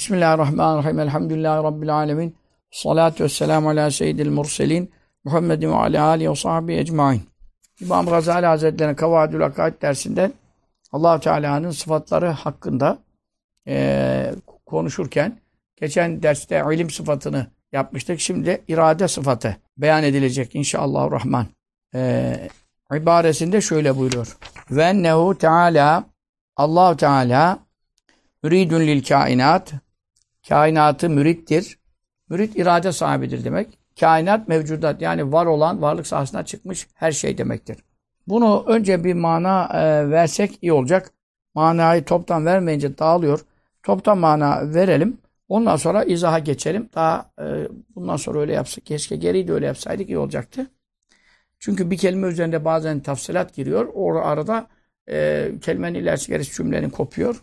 Bismillahirrahmanirrahim. Elhamdülillahi Rabbil alemin. Salatu vesselamu ala seyyidil murselin. Muhammedin ve ala alihi ve sahbihi ecmain. İmam Gazali Hazretleri'nin Kavadül Akaid dersinden allah Teala'nın sıfatları hakkında e, konuşurken geçen derste ilim sıfatını yapmıştık. Şimdi de irade sıfatı beyan edilecek inşallah rahman. E, ibaresinde şöyle buyuruyor. Ve nehu Teala allah Teala müridün lil kainat kainatı mürittir. Mürit irade sahibidir demek. Kainat mevcudat yani var olan varlık sahasına çıkmış her şey demektir. Bunu önce bir mana e, versek iyi olacak. Manayı toptan vermeyince dağılıyor. Toptan mana verelim. Ondan sonra izaha geçelim. Daha e, bundan sonra öyle yapsak. Keşke geriyi de öyle yapsaydık iyi olacaktı. Çünkü bir kelime üzerinde bazen tafsilat giriyor. O arada e, kelimenin ilerisi gerisi cümlenin kopuyor.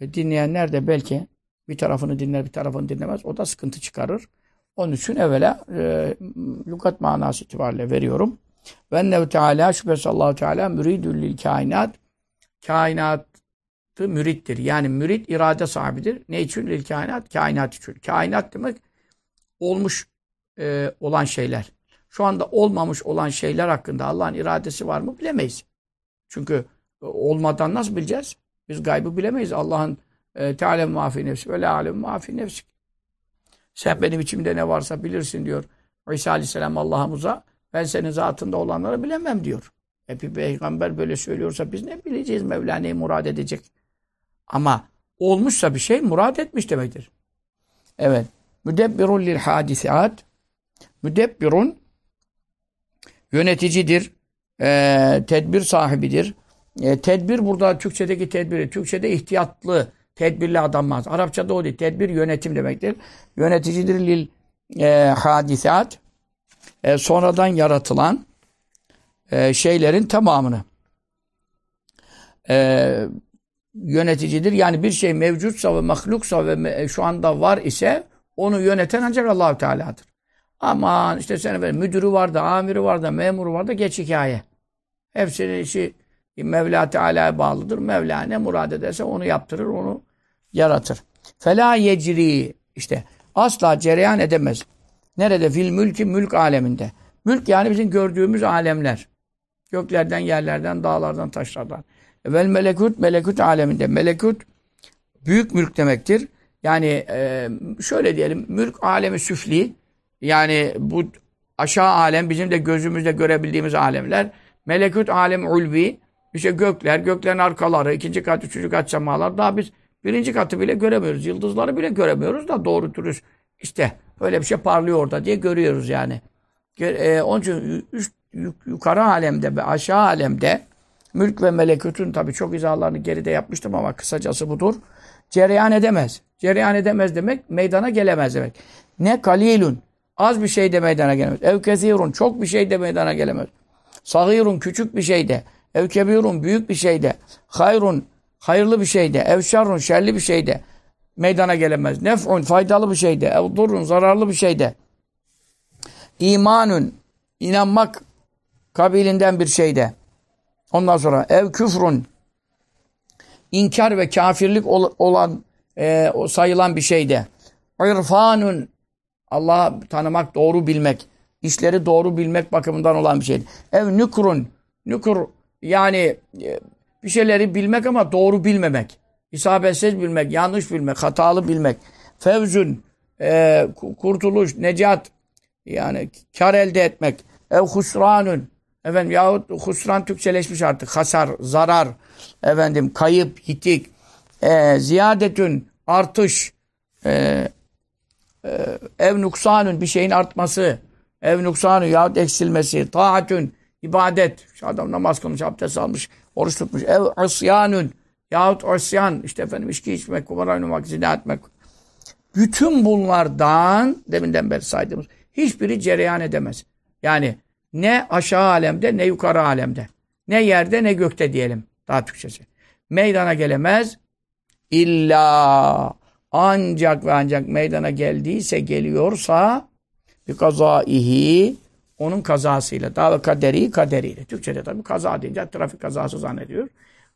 E, dinleyenler de belki bir tarafını dinler bir tarafını dinlemez. O da sıkıntı çıkarır. Onun için evvela e, lügat manası itibariyle veriyorum. Ve ennehu teala şüphesiz allah Teala müridül lil kainat kainatı mürittir. Yani mürit irade sahibidir. Ne için? Lil kainat? Kainat için. Kainat demek olmuş e, olan şeyler. Şu anda olmamış olan şeyler hakkında Allah'ın iradesi var mı bilemeyiz. Çünkü olmadan nasıl bileceğiz? Biz gaybı bilemeyiz. Allah'ın e, Tealem mafi nefsi ve alem mafi nefsi. Sen benim içimde ne varsa bilirsin diyor. İsa Aleyhisselam Allah'ımıza ben senin zatında olanları bilemem diyor. E bir peygamber böyle söylüyorsa biz ne bileceğiz Mevla neyi murad edecek? Ama olmuşsa bir şey murad etmiş demektir. Evet. Müdebbirun lil hadisat. Müdebbirun yöneticidir. E, tedbir sahibidir. E, tedbir burada Türkçedeki tedbiri. Türkçede ihtiyatlı, tedbirli adammaz. Arapçada o değil. Tedbir yönetim demektir. Yöneticidir lil e, hadisat. E, sonradan yaratılan e, şeylerin tamamını. E, yöneticidir. Yani bir şey mevcutsa ve mahluksa ve e, şu anda var ise onu yöneten ancak Allahu Teala'dır. Aman işte senin müdürü var da, amiri var da, memuru var da geç hikaye. Hepsinin işi Mevla Teala'ya bağlıdır. Mevla ne murad ederse onu yaptırır, onu yaratır. Fela yecri işte asla cereyan edemez. Nerede? Fil mülki mülk aleminde. Mülk yani bizim gördüğümüz alemler. Göklerden, yerlerden, dağlardan, taşlardan. Vel melekut, melekut aleminde. Melekut büyük mülk demektir. Yani e, şöyle diyelim, mülk alemi süfli. Yani bu aşağı alem, bizim de gözümüzle görebildiğimiz alemler. Melekut alem ulvi. İşte gökler, göklerin arkaları, ikinci kat, üçüncü kat semalar. Daha biz birinci katı bile göremiyoruz. Yıldızları bile göremiyoruz da doğru dürüst. İşte öyle bir şey parlıyor orada diye görüyoruz yani. E, onun için üst, yukarı alemde ve aşağı alemde mülk ve melekutun tabii çok izahlarını geride yapmıştım ama kısacası budur. Cereyan edemez. Cereyan edemez demek meydana gelemez demek. Ne kalilun az bir şey de meydana gelemez. Ev çok bir şey de meydana gelemez. Sagirun küçük bir şey de. Ev kebirun büyük bir şey de. Hayrun hayırlı bir şey de. Ev şerrun şerli bir şey de. Meydana gelemez. Nef'un faydalı bir şey de. Ev durun zararlı bir şey de. İmanun inanmak kabilinden bir şey de. Ondan sonra ev küfrun inkar ve kafirlik olan e, sayılan bir şey de. İrfanun Allah'ı tanımak, doğru bilmek, işleri doğru bilmek bakımından olan bir şey. Ev nükrun nükur yani e, bir şeyleri bilmek ama doğru bilmemek. İsabetsiz bilmek, yanlış bilmek, hatalı bilmek. Fevzün, e, kurtuluş, necat, yani kar elde etmek. Ev husranun, efendim yahut husran Türkçeleşmiş artık. Hasar, zarar, efendim kayıp, yitik. E, ziyadetün, artış. E, e, ev nuksanun, bir şeyin artması. Ev nuksanun yahut eksilmesi. Taatün, ibadet. Şu adam namaz kılmış, abdest almış, oruç tutmuş. Ev asyanun yahut asyan, işte efendim içki içmek, kumar oynamak, zina etmek. Bütün bunlardan, deminden beri saydığımız, hiçbiri cereyan edemez. Yani ne aşağı alemde ne yukarı alemde. Ne yerde ne gökte diyelim. Daha Türkçesi. Meydana gelemez. İlla ancak ve ancak meydana geldiyse geliyorsa bir kazaihi onun kazasıyla. Daha ve kaderi kaderiyle. Türkçede tabii kaza deyince trafik kazası zannediyor.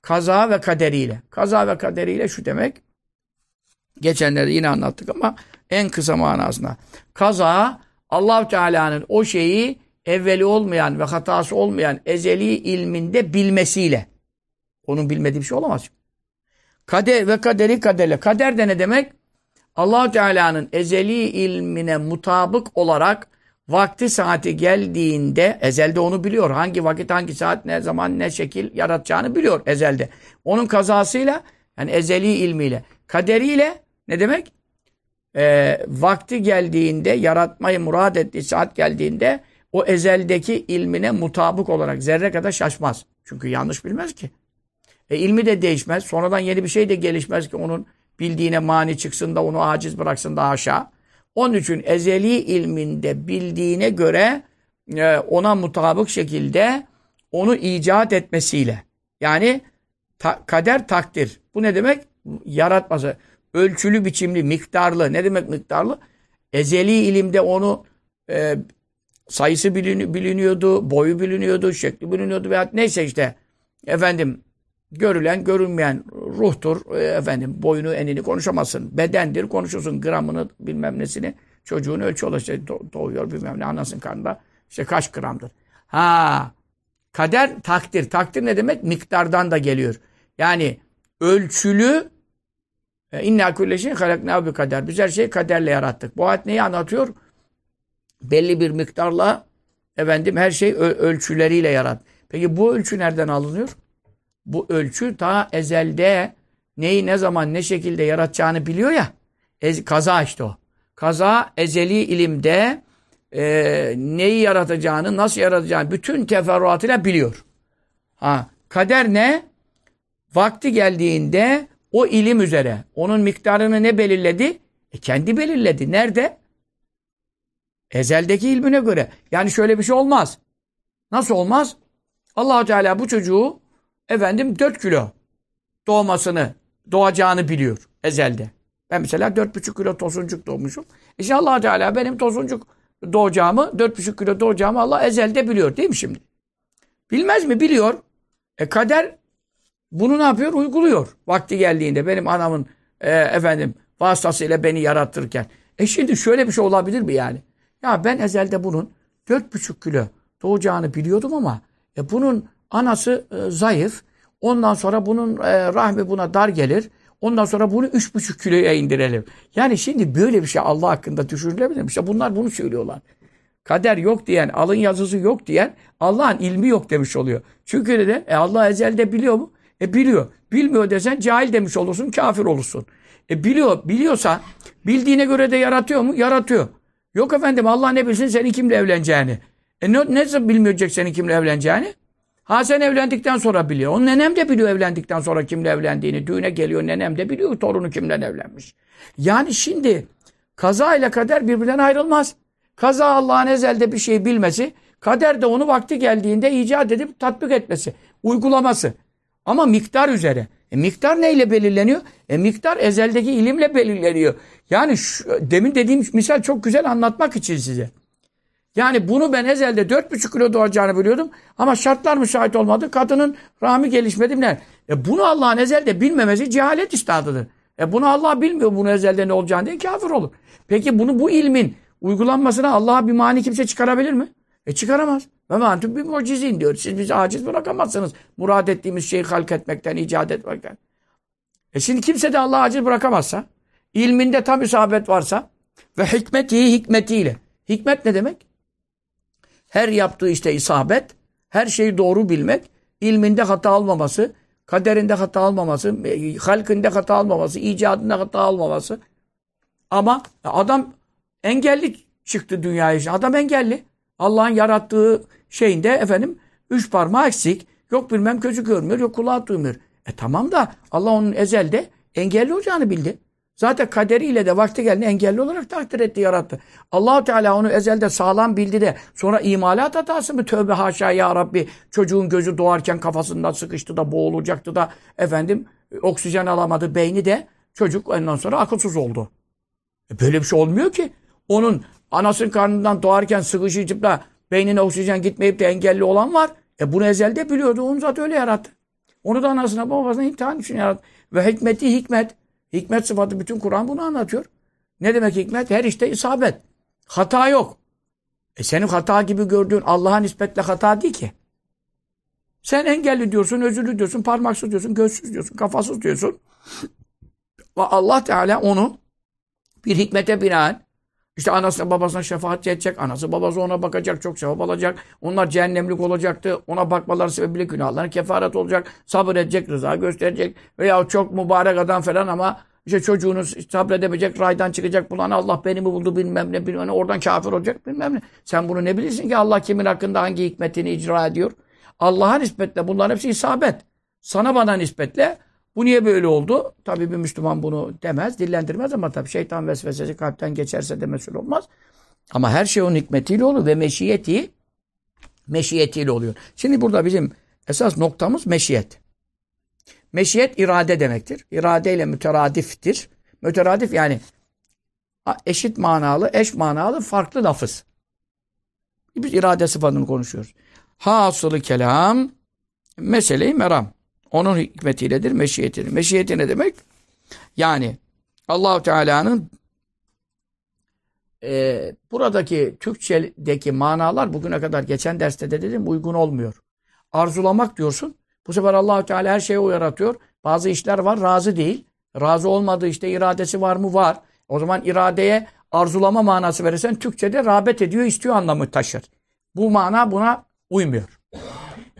Kaza ve kaderiyle. Kaza ve kaderiyle şu demek. Geçenlerde yine anlattık ama en kısa manasına. Kaza allah Teala'nın o şeyi evveli olmayan ve hatası olmayan ezeli ilminde bilmesiyle. Onun bilmediği bir şey olamaz. Kader ve kaderi kaderle. Kader de ne demek? allah Teala'nın ezeli ilmine mutabık olarak vakti saati geldiğinde ezelde onu biliyor. Hangi vakit, hangi saat, ne zaman, ne şekil yaratacağını biliyor ezelde. Onun kazasıyla yani ezeli ilmiyle. Kaderiyle ne demek? Ee, vakti geldiğinde, yaratmayı murad ettiği saat geldiğinde o ezeldeki ilmine mutabık olarak zerre kadar şaşmaz. Çünkü yanlış bilmez ki. E, ilmi de değişmez. Sonradan yeni bir şey de gelişmez ki onun bildiğine mani çıksın da onu aciz bıraksın da aşağı. Onun için ezeli ilminde bildiğine göre e, ona mutabık şekilde onu icat etmesiyle. Yani ta, kader takdir. Bu ne demek? Yaratması. Ölçülü biçimli, miktarlı. Ne demek miktarlı? Ezeli ilimde onu e, sayısı biliniyordu, boyu biliniyordu, şekli biliniyordu veya neyse işte efendim görülen görünmeyen ruhtur. E, efendim boyunu enini konuşamazsın. Bedendir konuşursun gramını bilmem nesini. Çocuğun ölçü olur işte doğuyor bilmem ne anasının karnında. işte kaç gramdır. Ha kader takdir. Takdir ne demek? Miktardan da geliyor. Yani ölçülü e, inna kulle şeyin halakna bir kader. Biz her şeyi kaderle yarattık. Bu ayet neyi anlatıyor? Belli bir miktarla efendim her şey ölçüleriyle yarat. Peki bu ölçü nereden alınıyor? Bu ölçü ta ezelde neyi ne zaman ne şekilde yaratacağını biliyor ya. Ez, kaza işte o. Kaza ezeli ilimde e, neyi yaratacağını, nasıl yaratacağını bütün teferruatıyla biliyor. Ha, kader ne? Vakti geldiğinde o ilim üzere onun miktarını ne belirledi? E kendi belirledi. Nerede? Ezeldeki ilmine göre. Yani şöyle bir şey olmaz. Nasıl olmaz? allah Teala bu çocuğu efendim 4 kilo doğmasını, doğacağını biliyor ezelde. Ben mesela 4,5 kilo tosuncuk doğmuşum. İşte allah Teala benim tosuncuk doğacağımı, 4,5 kilo doğacağımı Allah ezelde biliyor değil mi şimdi? Bilmez mi? Biliyor. E kader bunu ne yapıyor? Uyguluyor. Vakti geldiğinde benim anamın e, efendim vasıtasıyla beni yarattırırken. E şimdi şöyle bir şey olabilir mi yani? Ya ben ezelde bunun 4,5 kilo doğacağını biliyordum ama e bunun Anası e, zayıf. Ondan sonra bunun e, rahmi buna dar gelir. Ondan sonra bunu üç buçuk kiloya indirelim. Yani şimdi böyle bir şey Allah hakkında düşünülebilir mi? İşte bunlar bunu söylüyorlar. Kader yok diyen, alın yazısı yok diyen Allah'ın ilmi yok demiş oluyor. Çünkü de e, Allah ezelde biliyor mu? E biliyor. Bilmiyor desen cahil demiş olursun, kafir olursun. E biliyor, biliyorsa bildiğine göre de yaratıyor mu? Yaratıyor. Yok efendim Allah ne bilsin senin kimle evleneceğini. E ne, ne bilmeyecek senin kimle evleneceğini? Ha sen evlendikten sonra biliyor. Onun nenem de biliyor evlendikten sonra kimle evlendiğini. Düğüne geliyor nenem de biliyor torunu kimle evlenmiş. Yani şimdi kaza ile kader birbirinden ayrılmaz. Kaza Allah'ın ezelde bir şey bilmesi, kader de onu vakti geldiğinde icat edip tatbik etmesi, uygulaması. Ama miktar üzere. E miktar neyle belirleniyor? E miktar ezeldeki ilimle belirleniyor. Yani şu, demin dediğim misal çok güzel anlatmak için size. Yani bunu ben ezelde 4,5 kilo doğacağını biliyordum. Ama şartlar müsait olmadı. Kadının rahmi gelişmedi. Ne? E bunu Allah'ın ezelde bilmemesi cehalet istadıdır. E bunu Allah bilmiyor bunu ezelde ne olacağını diye kafir olur. Peki bunu bu ilmin uygulanmasına Allah'a bir mani kimse çıkarabilir mi? E çıkaramaz. Ve mantum bir mucizin diyor. Siz bizi aciz bırakamazsınız. Murad ettiğimiz şeyi halk etmekten, icat etmekten. E şimdi kimse de Allah'ı aciz bırakamazsa, ilminde tam isabet varsa ve hikmeti hikmetiyle. Hikmet ne demek? Her yaptığı işte isabet, her şeyi doğru bilmek, ilminde hata olmaması, kaderinde hata olmaması, e, halkinde hata olmaması, icadında hata olmaması. Ama adam engelli çıktı dünyaya. Adam engelli. Allah'ın yarattığı şeyinde efendim üç parmağı eksik. Yok bilmem gözü görmüyor, yok kulağı duymuyor. E tamam da Allah onun ezelde engelli olacağını bildi. Zaten kaderiyle de vakti geldi engelli olarak takdir etti, yarattı. allah Teala onu ezelde sağlam bildi de sonra imalat hatası mı? Tövbe haşa ya Rabbi. Çocuğun gözü doğarken kafasından sıkıştı da boğulacaktı da efendim oksijen alamadı beyni de çocuk ondan sonra akılsız oldu. E böyle bir şey olmuyor ki. Onun anasının karnından doğarken sıkışıp da beynine oksijen gitmeyip de engelli olan var. E bunu ezelde biliyordu. Onu zaten öyle yarattı. Onu da anasına babasına imtihan için yarattı. Ve hikmeti hikmet. Hikmet sıfatı bütün Kur'an bunu anlatıyor. Ne demek hikmet? Her işte isabet. Hata yok. E senin hata gibi gördüğün Allah'a nispetle hata değil ki. Sen engelli diyorsun, özürlü diyorsun, parmaksız diyorsun, gözsüz diyorsun, kafasız diyorsun. Ve Allah Teala onu bir hikmete binaen işte anasına babasına şefaat edecek. Anası babası ona bakacak. Çok sevap alacak. Onlar cehennemlik olacaktı. Ona bakmaları sebebiyle günahların kefaret olacak. Sabır edecek. Rıza gösterecek. Veya çok mübarek adam falan ama işte çocuğunu sabredemeyecek. Raydan çıkacak. Bulan Allah beni mi buldu bilmem ne. Bilmem ne. Oradan kafir olacak bilmem ne. Sen bunu ne bilirsin ki Allah kimin hakkında hangi hikmetini icra ediyor? Allah'a nispetle bunların hepsi isabet. Sana bana nispetle bu niye böyle oldu? Tabii bir Müslüman bunu demez, dillendirmez ama tabii şeytan vesvesesi kalpten geçerse de mesul olmaz. Ama her şey onun hikmetiyle olur ve meşiyeti meşiyetiyle oluyor. Şimdi burada bizim esas noktamız meşiyet. Meşiyet irade demektir. İrade ile müteradiftir. Müteradif yani eşit manalı, eş manalı farklı lafız. Biz irade sıfatını konuşuyoruz. Hasılı kelam meseleyi meram. Onun hikmetiyledir, meşiyetidir. Meşiyeti ne demek? Yani Allahu Teala'nın e, buradaki Türkçedeki manalar bugüne kadar geçen derste de dedim uygun olmuyor. Arzulamak diyorsun. Bu sefer Allahu Teala her şeyi yaratıyor. Bazı işler var razı değil. Razı olmadığı işte iradesi var mı? Var. O zaman iradeye arzulama manası verirsen Türkçe'de rağbet ediyor, istiyor anlamı taşır. Bu mana buna uymuyor.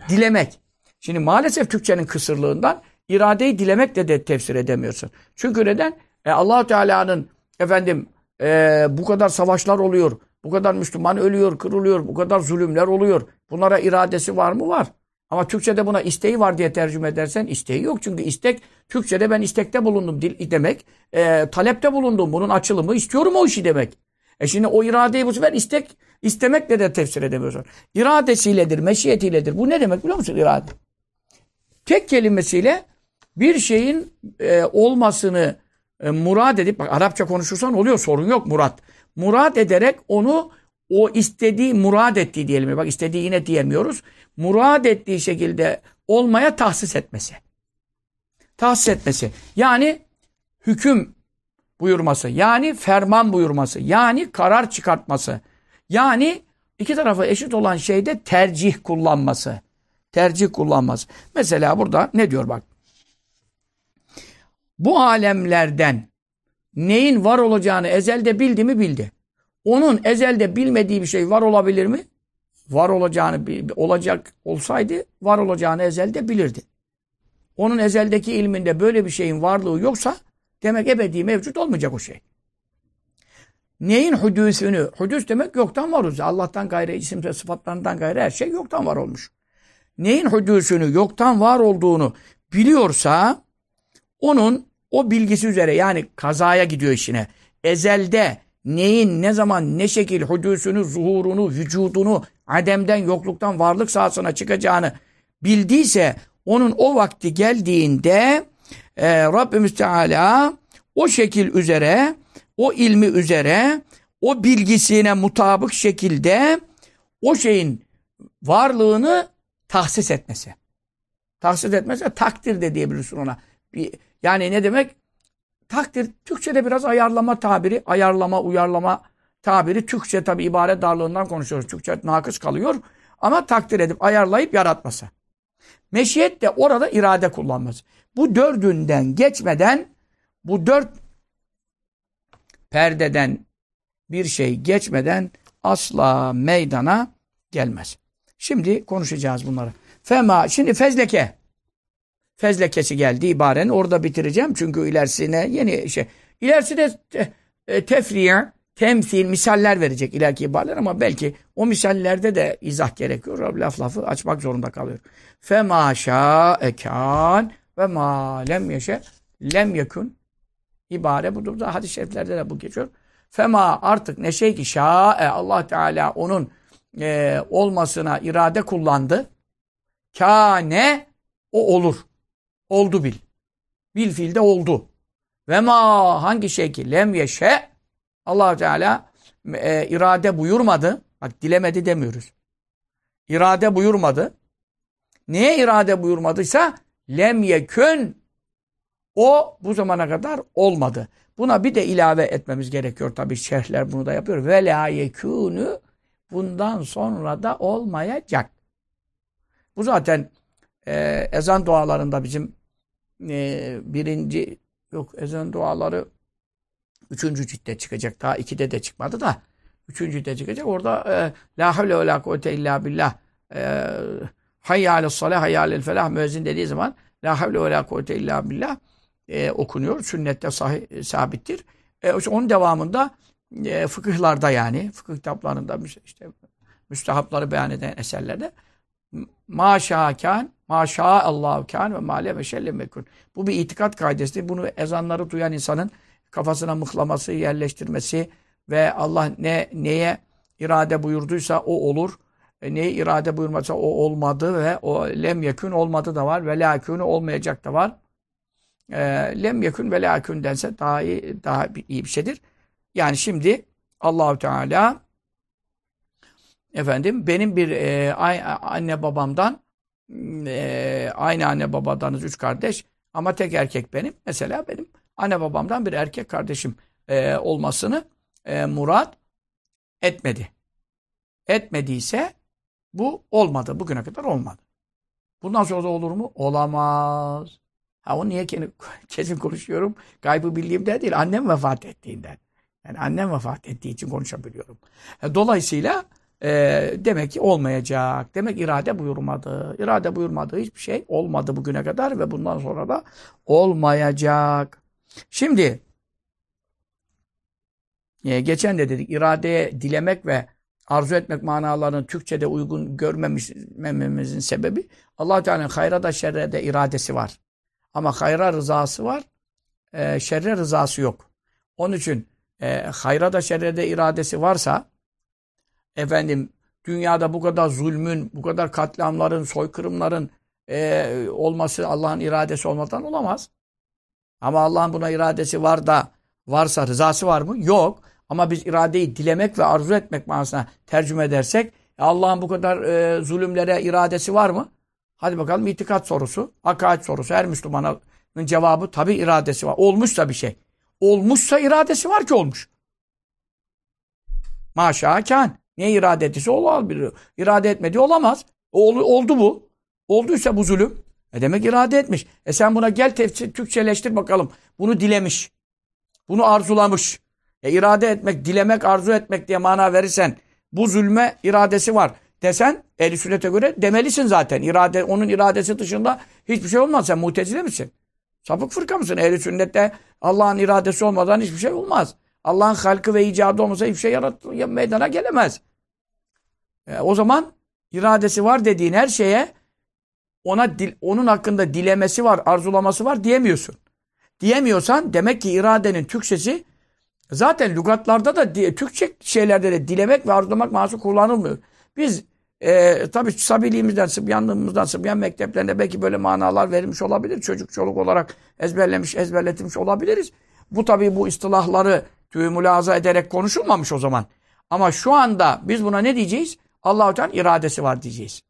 Dilemek. Şimdi maalesef Türkçenin kısırlığından iradeyi dilemekle de tefsir edemiyorsun. Çünkü neden? E, allah Teala'nın efendim e, bu kadar savaşlar oluyor. Bu kadar Müslüman ölüyor, kırılıyor. Bu kadar zulümler oluyor. Bunlara iradesi var mı? Var. Ama Türkçe'de buna isteği var diye tercüme edersen isteği yok. Çünkü istek, Türkçe'de ben istekte bulundum demek. E, talepte bulundum. Bunun açılımı istiyorum o işi demek. E şimdi o iradeyi bu sefer istek, istemekle de tefsir edemiyorsun. İradesiyledir, meşiyetiyledir. Bu ne demek biliyor musun irade? Tek kelimesiyle bir şeyin e, olmasını e, murad edip, bak Arapça konuşursan oluyor sorun yok murad. Murad ederek onu o istediği, murad ettiği diyelim. Bak istediği yine diyemiyoruz. Murad ettiği şekilde olmaya tahsis etmesi. Tahsis etmesi. Yani hüküm buyurması. Yani ferman buyurması. Yani karar çıkartması. Yani iki tarafa eşit olan şeyde tercih kullanması tercih kullanmaz. Mesela burada ne diyor bak. Bu alemlerden neyin var olacağını ezelde bildi mi bildi. Onun ezelde bilmediği bir şey var olabilir mi? Var olacağını olacak olsaydı var olacağını ezelde bilirdi. Onun ezeldeki ilminde böyle bir şeyin varlığı yoksa demek ebedi mevcut olmayacak o şey. Neyin hudüsünü? Hudüs demek yoktan var olacak. Allah'tan gayrı isim ve sıfatlarından gayrı her şey yoktan var olmuş neyin hudusunu, yoktan var olduğunu biliyorsa onun o bilgisi üzere yani kazaya gidiyor işine. Ezelde neyin ne zaman ne şekil hudusunu, zuhurunu, vücudunu ademden, yokluktan varlık sahasına çıkacağını bildiyse onun o vakti geldiğinde e, Rabbimiz Teala o şekil üzere, o ilmi üzere, o bilgisine mutabık şekilde o şeyin varlığını tahsis etmesi. Tahsis etmesi takdir de diyebilirsin ona. Yani ne demek? Takdir, Türkçe'de biraz ayarlama tabiri, ayarlama, uyarlama tabiri. Türkçe tabi ibaret darlığından konuşuyoruz. Türkçe nakıs kalıyor. Ama takdir edip, ayarlayıp yaratması. Meşiyet de orada irade kullanması. Bu dördünden geçmeden, bu dört perdeden bir şey geçmeden asla meydana gelmez. Şimdi konuşacağız bunları. Fema, şimdi fezleke. Fezlekesi geldi ibarenin. Orada bitireceğim çünkü ilerisine yeni şey. İlerisi de te, e, tefriye, temsil, misaller verecek ileriki ibareler ama belki o misallerde de izah gerekiyor. Laf lafı açmak zorunda kalıyor. Fema şa'ekan ve ma lem yeşe lem yekun. İbare budur da hadis-i şeriflerde de bu geçiyor. Fema artık ne şey ki şa'e Allah Teala onun e, olmasına irade kullandı. Kâne o olur. Oldu bil. Bil fiilde oldu. Ve ma hangi ki lem yeşe allah Teala e, irade buyurmadı. Bak dilemedi demiyoruz. İrade buyurmadı. Neye irade buyurmadıysa lem yekün O bu zamana kadar olmadı. Buna bir de ilave etmemiz gerekiyor tabii şerhler bunu da yapıyor. Ve la yekûnü bundan sonra da olmayacak. Bu zaten e, ezan dualarında bizim e, birinci yok ezan duaları üçüncü ciltte çıkacak. Daha ikide de çıkmadı da üçüncü de çıkacak. Orada e, la havle ve la kuvvete illa billah e, hayya alel salah hayya alel felah müezzin dediği zaman la havle ve la kuvvete illa billah e, okunuyor. Sünnette sahih, sabittir. E, onun devamında e, fıkıhlarda yani fıkıh kitaplarında işte müstehapları beyan eden eserlerde maşakan maşa Allahu kan ve male ve şelle mekun. Bu bir itikat kaidesi. Bunu ezanları duyan insanın kafasına mıhlaması, yerleştirmesi ve Allah ne neye irade buyurduysa o olur. E, neye irade buyurmasa o olmadı ve o lem yekün olmadı da var ve la olmayacak da var. E, lem yekün ve la dense daha iyi, daha iyi bir şeydir. Yani şimdi Allahu Teala efendim benim bir e, anne babamdan e, aynı anne babadanız üç kardeş ama tek erkek benim. Mesela benim anne babamdan bir erkek kardeşim e, olmasını e, murat etmedi. Etmediyse bu olmadı. Bugüne kadar olmadı. Bundan sonra da olur mu? Olamaz. Ha o niye kesin konuşuyorum? Kaybı bildiğimden değil. Annem vefat ettiğinden. Yani annem vefat ettiği için konuşabiliyorum. E, dolayısıyla e, demek ki olmayacak. Demek irade buyurmadı. İrade buyurmadığı hiçbir şey olmadı bugüne kadar ve bundan sonra da olmayacak. Şimdi e, geçen de dedik iradeye dilemek ve arzu etmek manalarını Türkçe'de uygun görmememizin sebebi allah Teala'nın hayra da şerre de iradesi var. Ama hayra rızası var, e, şerre rızası yok. Onun için e, hayra da şerre de iradesi varsa efendim dünyada bu kadar zulmün, bu kadar katliamların, soykırımların e, olması Allah'ın iradesi olmadan olamaz. Ama Allah'ın buna iradesi var da varsa rızası var mı? Yok. Ama biz iradeyi dilemek ve arzu etmek manasına tercüme edersek e, Allah'ın bu kadar e, zulümlere iradesi var mı? Hadi bakalım itikat sorusu, akaid sorusu. Her Müslümanın cevabı tabi iradesi var. Olmuşsa bir şey. Olmuşsa iradesi var ki olmuş. Maşa kan. Ne irade ettiyse olabilir. İrade etmedi olamaz. Ol, oldu bu. Olduysa bu zulüm. E demek irade etmiş. E sen buna gel tefsir, Türkçeleştir bakalım. Bunu dilemiş. Bunu arzulamış. E irade etmek, dilemek, arzu etmek diye mana verirsen bu zulme iradesi var desen ehl sünnete göre demelisin zaten. İrade, onun iradesi dışında hiçbir şey olmaz. Sen mutezile misin? Sapık fırka mısın? ehl sünnette Allah'ın iradesi olmadan hiçbir şey olmaz. Allah'ın halkı ve icadı olmasa hiçbir şey yarat meydana gelemez. E, o zaman iradesi var dediğin her şeye ona dil, onun hakkında dilemesi var, arzulaması var diyemiyorsun. Diyemiyorsan demek ki iradenin Türkçesi zaten lügatlarda da Türkçe şeylerde de dilemek ve arzulamak manası kullanılmıyor. Biz e, tabii sabiliğimizden, sıbyanlığımızdan, sıbyan mekteplerinde belki böyle manalar verilmiş olabilir. Çocuk çoluk olarak ezberlemiş, ezberletmiş olabiliriz. Bu tabii bu istilahları tüymülaza ederek konuşulmamış o zaman. Ama şu anda biz buna ne diyeceğiz? Allah-u Teala iradesi var diyeceğiz.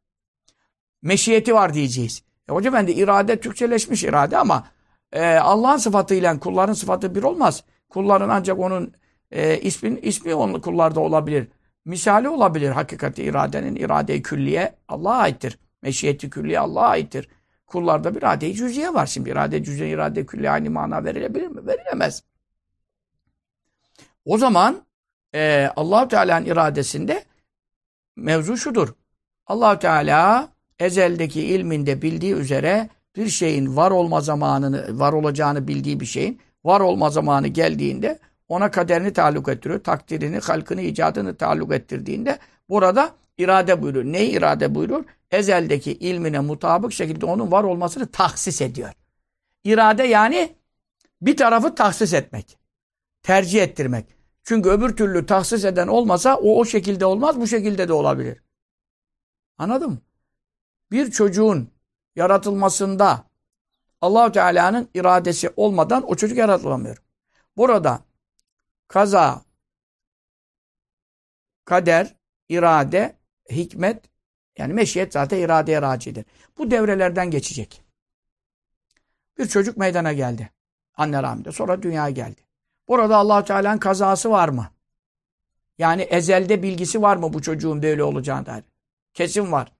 Meşiyeti var diyeceğiz. E hocam ben de irade Türkçeleşmiş irade ama e, Allah'ın sıfatıyla kulların sıfatı bir olmaz. Kulların ancak onun e, ismin, ismi onun kullarda olabilir. Misali olabilir hakikati iradenin irade-i külliye Allah'a aittir. Meşiyeti külliye Allah'a aittir. Kullarda bir irade-i cüziye var. Şimdi irade cüziye, irade külliye aynı mana verilebilir mi? Verilemez. O zaman e, allah Teala'nın iradesinde mevzu şudur. allah Teala ezeldeki ilminde bildiği üzere bir şeyin var olma zamanını, var olacağını bildiği bir şeyin var olma zamanı geldiğinde ona kaderini taalluk ettiriyor. Takdirini, halkını, icadını taalluk ettirdiğinde burada irade buyuruyor. Ne irade buyuruyor? Ezeldeki ilmine mutabık şekilde onun var olmasını tahsis ediyor. İrade yani bir tarafı tahsis etmek. Tercih ettirmek. Çünkü öbür türlü tahsis eden olmasa o o şekilde olmaz, bu şekilde de olabilir. Anladın mı? Bir çocuğun yaratılmasında Allahu Teala'nın iradesi olmadan o çocuk yaratılamıyor. Burada kaza, kader, irade, hikmet yani meşiyet zaten iradeye racidir. Bu devrelerden geçecek. Bir çocuk meydana geldi. Anne rahminde. Sonra dünyaya geldi. Burada allah Teala'nın kazası var mı? Yani ezelde bilgisi var mı bu çocuğun böyle olacağına dair? Kesin var.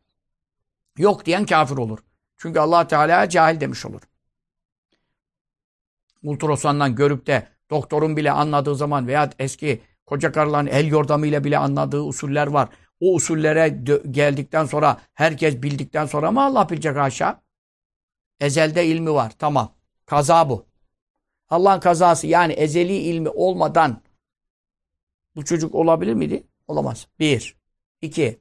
Yok diyen kafir olur. Çünkü allah Teala cahil demiş olur. Ultrasandan görüp de doktorun bile anladığı zaman veya eski koca karıların el yordamıyla bile anladığı usuller var. O usullere geldikten sonra herkes bildikten sonra mı Allah bilecek aşağı? Ezelde ilmi var. Tamam. Kaza bu. Allah'ın kazası yani ezeli ilmi olmadan bu çocuk olabilir miydi? Olamaz. Bir. İki.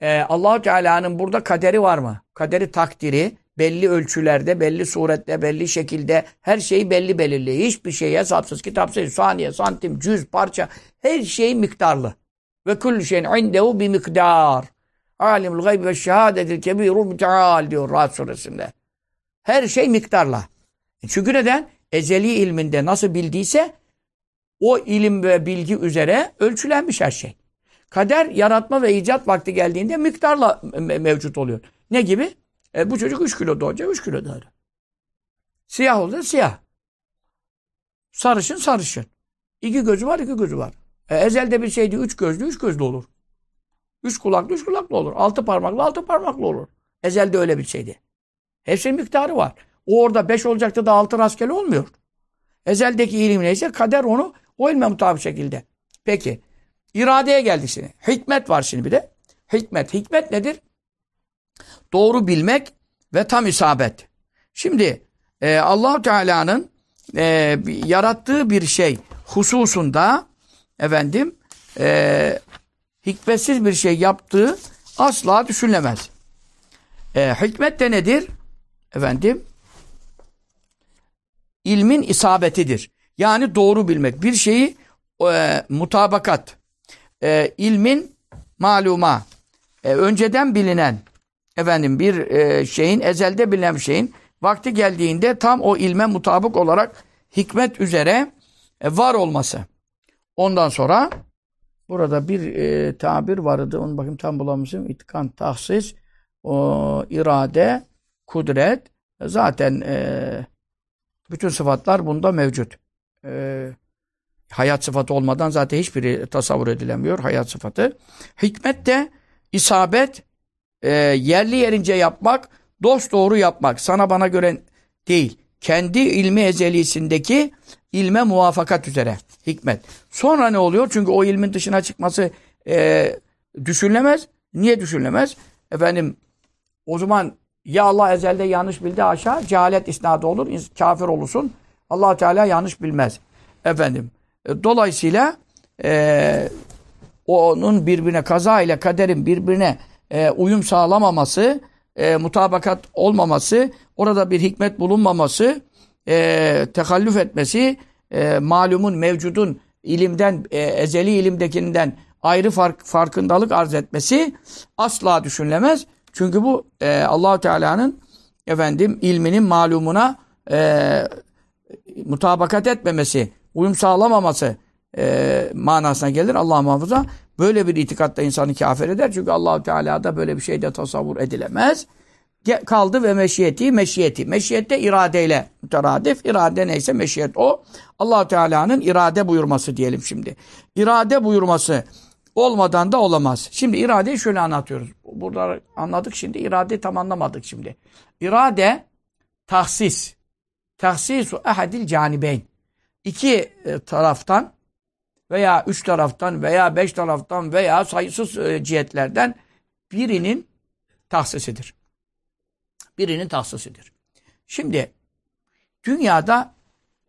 Ee, allah Teala'nın burada kaderi var mı? Kaderi takdiri belli ölçülerde, belli surette, belli şekilde her şeyi belli belirli. Hiçbir şey hesapsız, kitapsız, saniye, santim, cüz, parça her şey miktarlı. Ve kullu şeyin indehu bir miktar. Alimul gayb ve şehadetil kebirul müteal diyor Rahat suresinde. Her şey miktarla. E çünkü neden? Ezeli ilminde nasıl bildiyse o ilim ve bilgi üzere ölçülenmiş her şey. Kader yaratma ve icat vakti geldiğinde miktarla mevcut oluyor. Ne gibi? E, bu çocuk 3 kilo doğacak, 3 kilo doğar. Siyah oldu, siyah. Sarışın, sarışın. İki gözü var, iki gözü var. E, ezelde bir şeydi, üç gözlü, üç gözlü olur. Üç kulaklı, üç kulaklı olur. Altı parmaklı, altı parmaklı olur. Ezelde öyle bir şeydi. Hepsinin miktarı var. O orada beş olacaktı da altı rastgele olmuyor. Ezeldeki ilim neyse kader onu o ilme mutabık şekilde. Peki. iradeye geldik şimdi. Hikmet var şimdi bir de. Hikmet. Hikmet nedir? Doğru bilmek ve tam isabet. Şimdi e, allah Teala'nın e, yarattığı bir şey hususunda efendim e, hikmetsiz bir şey yaptığı asla düşünülemez. E, hikmet de nedir? Efendim ilmin isabetidir. Yani doğru bilmek. Bir şeyi e, mutabakat, e, ilmin maluma, e, önceden bilinen efendim bir e, şeyin, ezelde bilinen bir şeyin vakti geldiğinde tam o ilme mutabık olarak hikmet üzere e, var olması. Ondan sonra burada bir e, tabir vardı. Onu bakayım tam bulamışım. İtkan, tahsis, o, irade, kudret. Zaten e, bütün sıfatlar bunda mevcut. E, hayat sıfatı olmadan zaten hiçbiri tasavvur edilemiyor. Hayat sıfatı. Hikmet de isabet, e, yerli yerince yapmak, dost doğru yapmak. Sana bana göre değil. Kendi ilmi ezelisindeki ilme muvafakat üzere. Hikmet. Sonra ne oluyor? Çünkü o ilmin dışına çıkması e, düşünülemez. Niye düşünülemez? Efendim o zaman ya Allah ezelde yanlış bildi aşağı cehalet isnadı olur. Kafir olursun. allah Teala yanlış bilmez. Efendim. E, dolayısıyla e, onun birbirine kaza ile kaderin birbirine e, uyum sağlamaması, e, mutabakat olmaması, orada bir hikmet bulunmaması, e, tekallüf etmesi, e, malumun, mevcudun ilimden, e, ezeli ilimdekinden ayrı fark, farkındalık arz etmesi asla düşünülemez. Çünkü bu e, allah Teala'nın efendim ilminin malumuna e, mutabakat etmemesi, uyum sağlamaması e, manasına gelir Allah muhafaza. Böyle bir itikatta insanı kafir eder. Çünkü allah Teala'da böyle bir şeyde tasavvur edilemez. Kaldı ve meşiyeti, meşiyeti. Meşiyette iradeyle müteradif. İrade neyse meşiyet o. allah Teala'nın irade buyurması diyelim şimdi. İrade buyurması olmadan da olamaz. Şimdi iradeyi şöyle anlatıyoruz. Burada anladık şimdi. İrade tam anlamadık şimdi. İrade tahsis. Tahsisu ehadil canibeyn. İki e, taraftan veya üç taraftan veya beş taraftan veya sayısız e, cihetlerden birinin tahsisidir. Birinin tahsisidir. Şimdi dünyada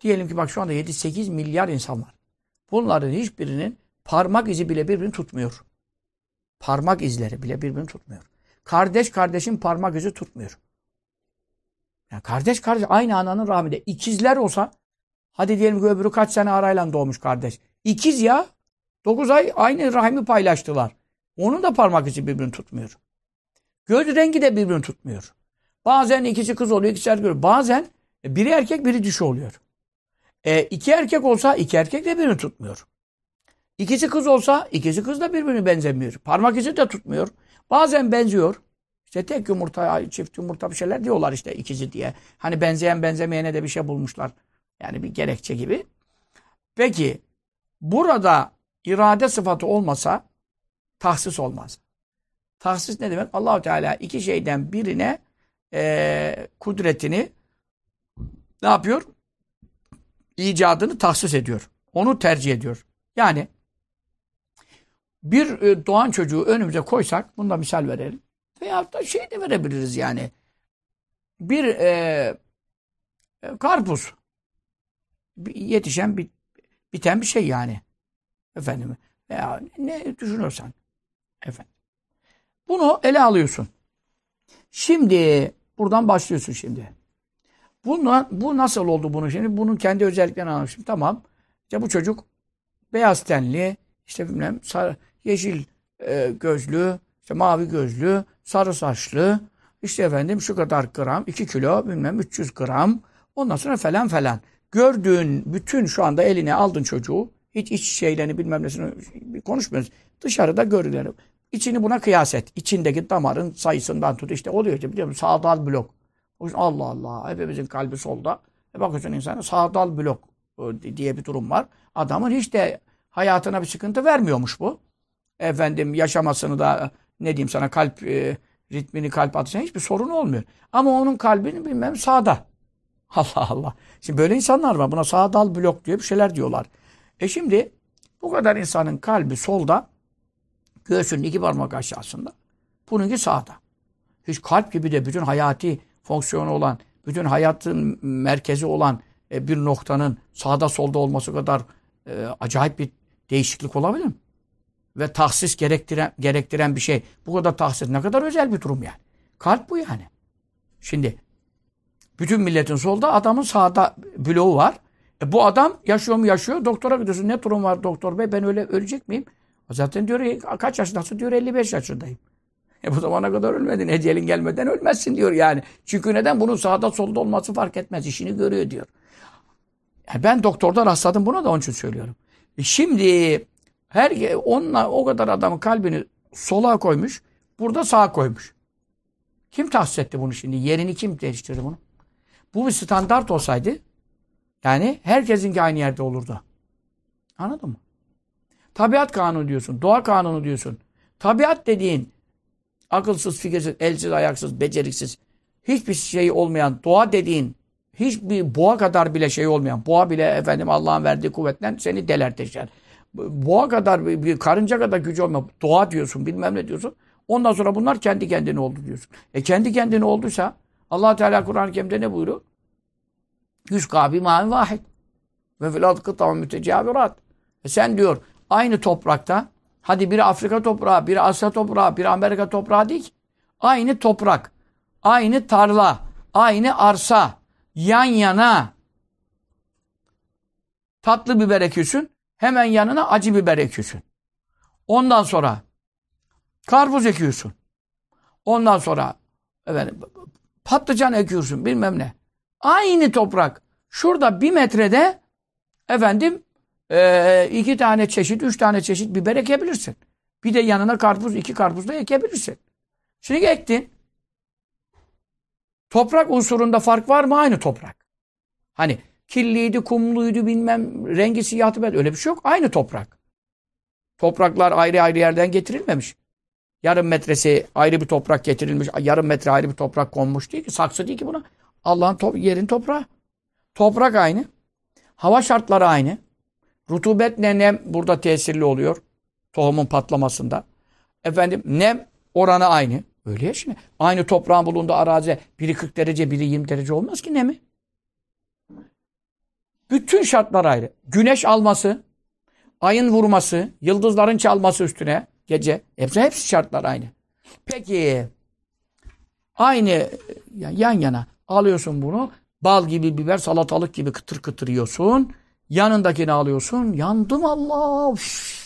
diyelim ki bak şu anda 7-8 milyar insan var. Bunların hiçbirinin parmak izi bile birbirini tutmuyor. Parmak izleri bile birbirini tutmuyor. Kardeş kardeşin parmak izi tutmuyor. Yani kardeş kardeş aynı ananın rahminde. ikizler olsa hadi diyelim ki öbürü kaç sene arayla doğmuş kardeş. İkiz ya. Dokuz ay aynı rahimi paylaştılar. Onun da parmak izi birbirini tutmuyor. Göz rengi de birbirini tutmuyor. Bazen ikisi kız oluyor, ikisi erkek oluyor. Bazen biri erkek, biri dişi oluyor. E, iki erkek olsa iki erkek de birbirini tutmuyor. İkisi kız olsa ikisi kız da birbirini benzemiyor. Parmak izi de tutmuyor. Bazen benziyor. İşte tek yumurta, çift yumurta bir şeyler diyorlar işte ikizi diye. Hani benzeyen benzemeyene de bir şey bulmuşlar. Yani bir gerekçe gibi. Peki burada irade sıfatı olmasa tahsis olmaz. Tahsis ne demek? Allahu Teala iki şeyden birine e, kudretini ne yapıyor? İcadını tahsis ediyor. Onu tercih ediyor. Yani bir e, doğan çocuğu önümüze koysak, bunda misal verelim. Veya da şey de verebiliriz yani. Bir e, e, karpuz. Yetişen, bir, biten bir şey yani. Efendim. Veya ne düşünürsen. Efendim. Bunu ele alıyorsun. Şimdi buradan başlıyorsun şimdi. Bundan, bu nasıl oldu bunun şimdi? Bunun kendi özelliklerini anlamışım. Tamam. İşte bu çocuk beyaz tenli, işte bilmem sarı, yeşil e, gözlü, işte mavi gözlü, sarı saçlı, işte efendim şu kadar gram, 2 kilo, bilmem 300 gram, ondan sonra falan falan. Gördüğün bütün şu anda eline aldın çocuğu, hiç iç şeylerini bilmem nesini konuşmuyoruz. Dışarıda görülerim. İçini buna kıyas et. İçindeki damarın sayısından tut. işte oluyor işte biliyor musun? Sağdal blok. Allah Allah. Hepimizin kalbi solda. E bakıyorsun insana sağdal blok e, diye bir durum var. Adamın hiç de hayatına bir sıkıntı vermiyormuş bu. Efendim yaşamasını da ne diyeyim sana kalp e, ritmini kalp atışına hiçbir sorun olmuyor. Ama onun kalbini bilmem sağda. Allah Allah. Şimdi böyle insanlar var. Buna sağdal blok diye bir şeyler diyorlar. E şimdi bu kadar insanın kalbi solda göğsünün iki parmak aşağısında. Bununki sağda. Hiç kalp gibi de bütün hayati fonksiyonu olan, bütün hayatın merkezi olan e, bir noktanın sağda solda olması kadar e, acayip bir değişiklik olabilir mi? Ve tahsis gerektiren, gerektiren bir şey. Bu kadar tahsis ne kadar özel bir durum yani. Kalp bu yani. Şimdi bütün milletin solda adamın sağda bloğu var. E bu adam yaşıyor mu yaşıyor. Doktora gidiyorsun. Ne durum var doktor bey? Ben öyle ölecek miyim? Zaten diyor kaç yaşındasın? Diyor 55 yaşındayım. E bu zamana kadar ölmedin. Ecelin gelmeden ölmezsin diyor yani. Çünkü neden? Bunun sağda solda olması fark etmez. İşini görüyor diyor. Yani ben doktorda rastladım buna da onun için söylüyorum. E şimdi her onunla o kadar adamın kalbini sola koymuş. Burada sağa koymuş. Kim tahsis etti bunu şimdi? Yerini kim değiştirdi bunu? Bu bir standart olsaydı yani herkesinki aynı yerde olurdu. Anladın mı? Tabiat kanunu diyorsun. Doğa kanunu diyorsun. Tabiat dediğin akılsız, fikirsiz, elsiz, ayaksız, beceriksiz hiçbir şey olmayan doğa dediğin hiçbir boğa kadar bile şey olmayan boğa bile efendim Allah'ın verdiği kuvvetten seni delerteşer. Boğa kadar bir karınca kadar gücü olmayan doğa diyorsun bilmem ne diyorsun. Ondan sonra bunlar kendi kendine oldu diyorsun. E kendi kendine olduysa allah Teala Kur'an-ı Kerim'de ne buyuruyor? Yüz kabi mavi vahid. Ve fil adkı tamam mütecavirat. E sen diyor aynı toprakta hadi biri Afrika toprağı, biri Asya toprağı, biri Amerika toprağı değil ki. Aynı toprak, aynı tarla, aynı arsa yan yana tatlı biber ekiyorsun. Hemen yanına acı biber ekiyorsun. Ondan sonra karpuz ekiyorsun. Ondan sonra efendim, patlıcan ekiyorsun bilmem ne. Aynı toprak. Şurada bir metrede efendim e, iki tane çeşit, üç tane çeşit biber ekebilirsin. Bir de yanına karpuz, iki karpuz da ekebilirsin. Şimdi ektin. Toprak unsurunda fark var mı? Aynı toprak. Hani kirliydi, kumluydu, bilmem rengi siyahtı ben öyle bir şey yok. Aynı toprak. Topraklar ayrı ayrı yerden getirilmemiş. Yarım metresi ayrı bir toprak getirilmiş. Yarım metre ayrı bir toprak konmuş değil ki. Saksı değil ki buna. Allah'ın top yerin toprağı. Toprak aynı. Hava şartları aynı. Rutubet ne nem burada tesirli oluyor. Tohumun patlamasında. Efendim nem oranı aynı. Öyle ya şimdi. Aynı toprağın bulunduğu arazi biri 40 derece biri 20 derece olmaz ki nemi. Bütün şartlar ayrı. Güneş alması, ayın vurması, yıldızların çalması üstüne gece. Hepsi, hepsi şartlar aynı. Peki aynı yan yana alıyorsun bunu. Bal gibi biber, salatalık gibi kıtır kıtır yiyorsun. Yanındakini alıyorsun. Yandım Allah. Üff.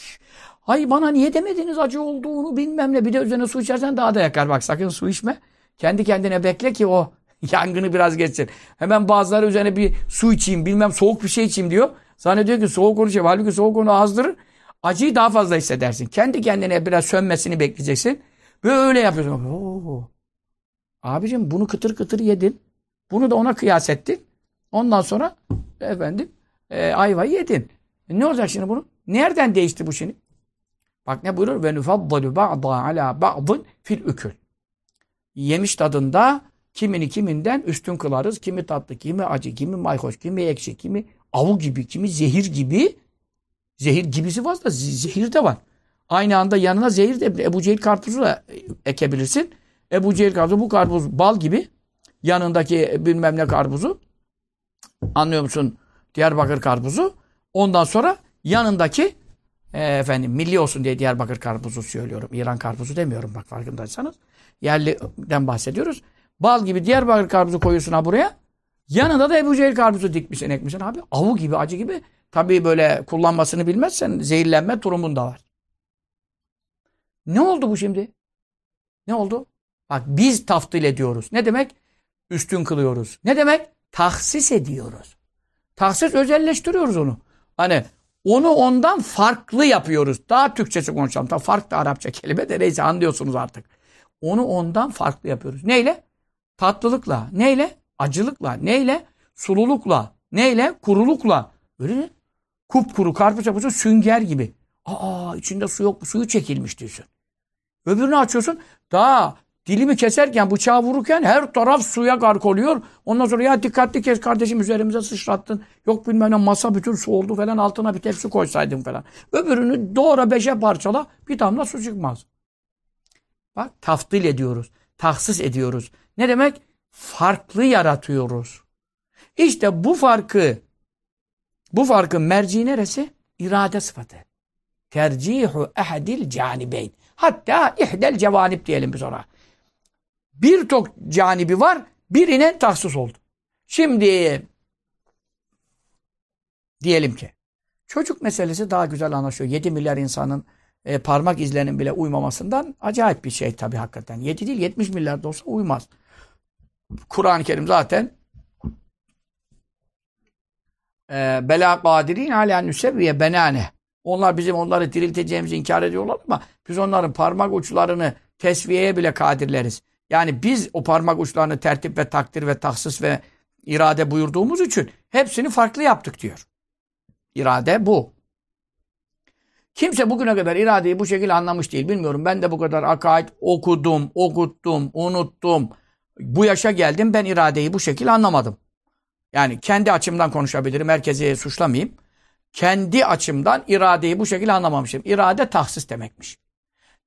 Ay bana niye demediniz acı olduğunu bilmem ne. Bir de üzerine su içersen daha da yakar. Bak sakın su içme. Kendi kendine bekle ki o yangını biraz geçsin. Hemen bazıları üzerine bir su içeyim bilmem soğuk bir şey içeyim diyor. Zannediyor ki soğuk onu şey. Halbuki soğuk onu azdırır. Acıyı daha fazla hissedersin. Kendi kendine biraz sönmesini bekleyeceksin. Böyle yapıyorsun. Oo. Abicim bunu kıtır kıtır yedin. Bunu da ona kıyas ettin. Ondan sonra efendim e, ayvayı yedin. E, ne olacak şimdi bunu? Nereden değişti bu şimdi? Bak ne buyurur? Ve nufaddalu ba'da ala ba'dın fil ükül. Yemiş tadında kimini kiminden üstün kılarız. Kimi tatlı, kimi acı, kimi mayhoş, kimi ekşi, kimi avu gibi, kimi zehir gibi. Zehir gibisi da zehir de var. Aynı anda yanına zehir de Ebu Cehil karpuzu da ekebilirsin. Ebu Cehil karpuzu bu karpuz bal gibi. Yanındaki bilmem ne karpuzu. Anlıyor musun? Diyarbakır karpuzu. Ondan sonra yanındaki e, efendim milli olsun diye Diyarbakır karpuzu söylüyorum. İran karpuzu demiyorum bak farkındaysanız. Yerliden bahsediyoruz. Bal gibi Diyarbakır karpuzu koyuyorsun ha buraya. Yanında da Ebu Cehil karpuzu dikmişsin, ekmişsin abi. Avu gibi, acı gibi. Tabii böyle kullanmasını bilmezsen zehirlenme durumun da var. Ne oldu bu şimdi? Ne oldu? Bak biz taftil ediyoruz. Ne demek? Üstün kılıyoruz. Ne demek? Tahsis ediyoruz. Tahsis özelleştiriyoruz onu. Hani onu ondan farklı yapıyoruz. Daha Türkçesi konuşalım. Tabii farklı Arapça kelime de neyse anlıyorsunuz artık. Onu ondan farklı yapıyoruz. Neyle? Tatlılıkla. Neyle? Acılıkla. Neyle? Sululukla. Neyle? Kurulukla. Öyle Kupkuru karpuz yapıyorsun sünger gibi. Aa içinde su yok. Suyu çekilmiş diyorsun. Öbürünü açıyorsun. Daha dilimi keserken, bıçağı vururken her taraf suya gark oluyor. Ondan sonra ya dikkatli kes kardeşim üzerimize sıçrattın. Yok bilmem ne masa bütün su oldu falan altına bir tepsi koysaydım falan. Öbürünü doğra beşe parçala bir damla su çıkmaz. Bak taftil ediyoruz. Tahsis ediyoruz. Ne demek? Farklı yaratıyoruz. İşte bu farkı bu farkın merci neresi? İrade sıfatı. Tercihu ehadil canibeyn. Hatta ihdel cevanip diyelim biz ona. Bir tok canibi var, birine tahsis oldu. Şimdi diyelim ki çocuk meselesi daha güzel anlaşıyor. 7 milyar insanın e, parmak izlerinin bile uymamasından acayip bir şey tabii hakikaten. 7 değil 70 milyar da olsa uymaz. Kur'an-ı Kerim zaten bela kadirin ala nüsevviye benane. Onlar bizim onları dirilteceğimizi inkar ediyorlar ama biz onların parmak uçlarını tesviyeye bile kadirleriz. Yani biz o parmak uçlarını tertip ve takdir ve tahsis ve irade buyurduğumuz için hepsini farklı yaptık diyor. İrade bu. Kimse bugüne kadar iradeyi bu şekilde anlamış değil. Bilmiyorum ben de bu kadar akaid okudum, okuttum, unuttum. Bu yaşa geldim ben iradeyi bu şekilde anlamadım. Yani kendi açımdan konuşabilirim. Herkesi suçlamayayım. Kendi açımdan iradeyi bu şekilde anlamamışım. İrade tahsis demekmiş.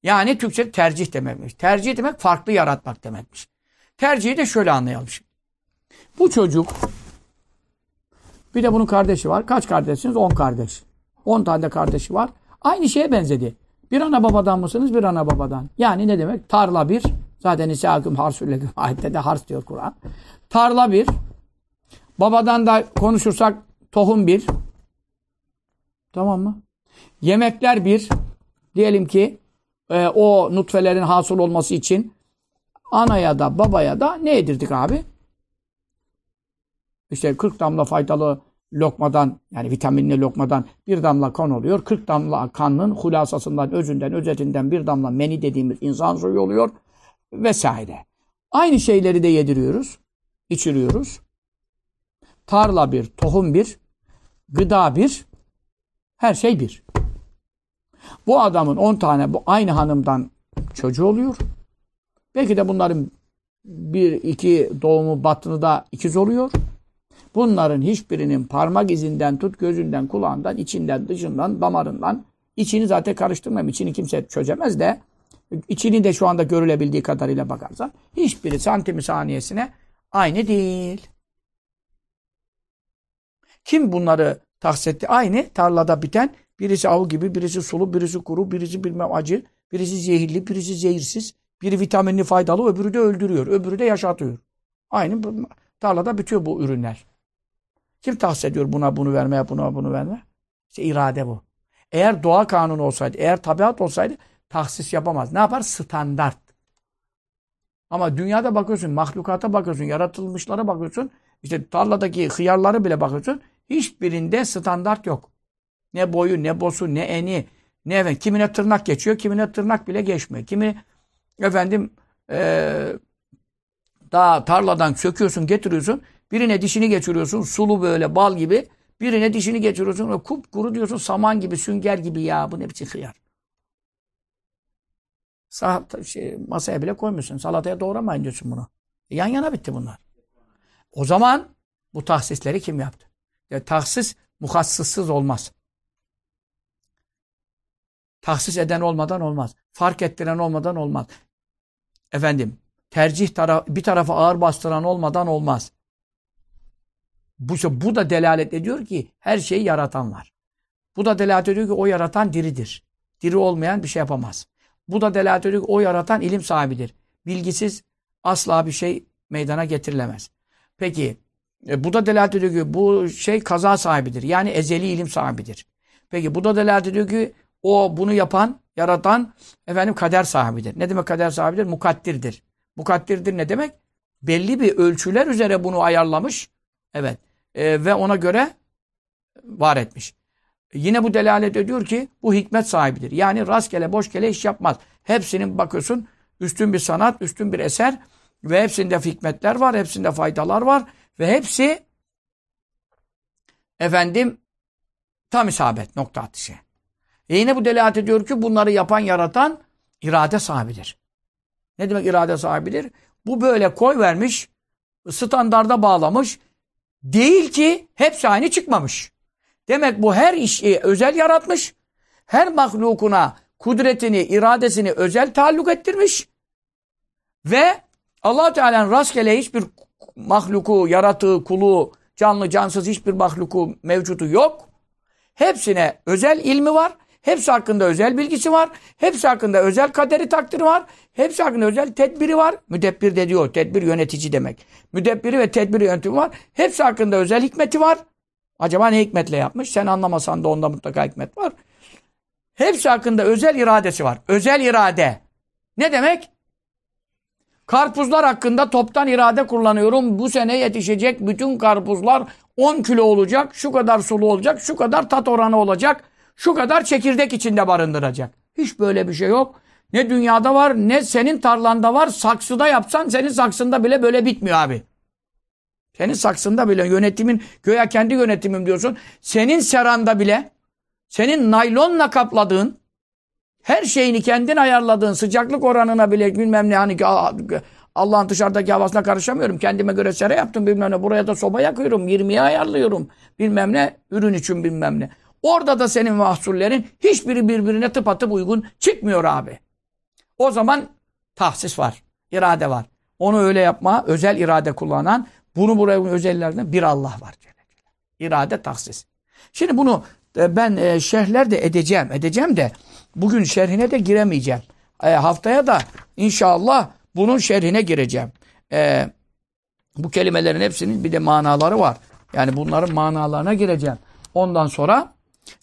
Yani Türkçe tercih demekmiş. Tercih demek farklı yaratmak demekmiş. Tercihi de şöyle anlayalım şimdi. Bu çocuk bir de bunun kardeşi var. Kaç kardeşsiniz? On kardeş. On tane de kardeşi var. Aynı şeye benzedi. Bir ana babadan mısınız? Bir ana babadan. Yani ne demek? Tarla bir. Zaten İsa'küm harsülledim. Ayette de hars diyor Kur'an. Tarla bir. Babadan da konuşursak tohum bir. Tamam mı? Yemekler bir. Diyelim ki e, o nutfelerin hasıl olması için anaya da babaya da ne yedirdik abi? İşte 40 damla faydalı lokmadan yani vitaminli lokmadan bir damla kan oluyor. 40 damla kanın hulasasından, özünden, özetinden bir damla meni dediğimiz insan suyu oluyor vesaire. Aynı şeyleri de yediriyoruz, içiriyoruz. Tarla bir, tohum bir, gıda bir, her şey bir. Bu adamın 10 tane bu aynı hanımdan çocuğu oluyor. Belki de bunların bir iki doğumu batını da ikiz oluyor. Bunların hiçbirinin parmak izinden tut, gözünden, kulağından, içinden, dışından, damarından, içini zaten karıştırmam. içini kimse çözemez de içini de şu anda görülebildiği kadarıyla bakarsan hiçbiri santimi saniyesine aynı değil. Kim bunları tahsis etti? Aynı tarlada biten birisi av gibi, birisi sulu, birisi kuru, birisi bilmem acı, birisi zehirli, birisi zehirsiz, biri vitaminli faydalı, öbürü de öldürüyor, öbürü de yaşatıyor. Aynı tarlada bitiyor bu ürünler. Kim tahsis buna bunu vermeye, buna bunu vermeye? İşte irade bu. Eğer doğa kanunu olsaydı, eğer tabiat olsaydı tahsis yapamaz. Ne yapar? Standart. Ama dünyada bakıyorsun, mahlukata bakıyorsun, yaratılmışlara bakıyorsun, işte tarladaki hıyarları bile bakıyorsun, hiçbirinde standart yok. Ne boyu, ne bosu, ne eni, ne efendim, kimine tırnak geçiyor, kimine tırnak bile geçmiyor. Kimi efendim e, daha tarladan söküyorsun, getiriyorsun. Birine dişini geçiriyorsun. Sulu böyle bal gibi. Birine dişini geçiriyorsun. Ve kupkuru diyorsun saman gibi, sünger gibi ya. Bu ne biçim hıyar. Sağ, şey, masaya bile koymuyorsun. Salataya doğramayın diyorsun bunu. Yan yana bitti bunlar. O zaman bu tahsisleri kim yaptı? Ya, tahsis muhassıssız olmaz. Tahsis eden olmadan olmaz. Fark ettiren olmadan olmaz. Efendim, tercih taraf, bir tarafa ağır bastıran olmadan olmaz. Bu, bu da delalet ediyor ki her şeyi yaratan var. Bu da delalet ediyor ki o yaratan diridir. Diri olmayan bir şey yapamaz. Bu da delalet ediyor ki o yaratan ilim sahibidir. Bilgisiz asla bir şey meydana getirilemez. Peki e, bu da delalet ediyor ki bu şey kaza sahibidir. Yani ezeli ilim sahibidir. Peki bu da delalet ediyor ki o bunu yapan, yaratan efendim kader sahibidir. Ne demek kader sahibidir? Mukaddirdir. Mukaddirdir ne demek? Belli bir ölçüler üzere bunu ayarlamış. Evet. E, ve ona göre var etmiş. Yine bu delalet ediyor ki bu hikmet sahibidir. Yani rastgele boşgele iş yapmaz. Hepsinin bakıyorsun üstün bir sanat, üstün bir eser ve hepsinde hikmetler var, hepsinde faydalar var ve hepsi efendim tam isabet nokta atışı. E yine bu delalet ediyor ki bunları yapan, yaratan irade sahibidir. Ne demek irade sahibidir? Bu böyle koy vermiş, standarda bağlamış. Değil ki hepsi aynı çıkmamış. Demek bu her işi özel yaratmış. Her mahlukuna kudretini, iradesini özel taalluk ettirmiş. Ve allah Teala'nın rastgele hiçbir mahluku, yaratığı, kulu, canlı, cansız hiçbir mahluku mevcudu yok. Hepsine özel ilmi var. Hepsi hakkında özel bilgisi var. Hepsi hakkında özel kaderi takdiri var. Hepsi hakkında özel tedbiri var. Müdebbir de diyor. Tedbir yönetici demek. Müdebbiri ve tedbiri yönetimi var. Hepsi hakkında özel hikmeti var. Acaba ne hikmetle yapmış? Sen anlamasan da onda mutlaka hikmet var. Hepsi hakkında özel iradesi var. Özel irade. Ne demek? Karpuzlar hakkında toptan irade kullanıyorum. Bu sene yetişecek bütün karpuzlar 10 kilo olacak, şu kadar sulu olacak, şu kadar tat oranı olacak, şu kadar çekirdek içinde barındıracak. Hiç böyle bir şey yok. Ne dünyada var, ne senin tarlanda var. Saksıda yapsan senin saksında bile böyle bitmiyor abi. Senin saksında bile yönetimin, göya kendi yönetimim diyorsun. Senin seranda bile, senin naylonla kapladığın, her şeyini kendin ayarladığın sıcaklık oranına bile bilmem ne hani Allah'ın dışarıdaki havasına karışamıyorum. Kendime göre sera yaptım bilmem ne. Buraya da soba yakıyorum. 20'ye ayarlıyorum. Bilmem ne. Ürün için bilmem ne. Orada da senin mahsullerin hiçbiri birbirine tıpatıp uygun çıkmıyor abi. O zaman tahsis var. irade var. Onu öyle yapma, özel irade kullanan, bunu buraya özellerden bir Allah var. İrade tahsis. Şimdi bunu e, ben e, şerhler de edeceğim. Edeceğim de bugün şerhine de giremeyeceğim. E, haftaya da inşallah bunun şerhine gireceğim. E, bu kelimelerin hepsinin bir de manaları var. Yani bunların manalarına gireceğim. Ondan sonra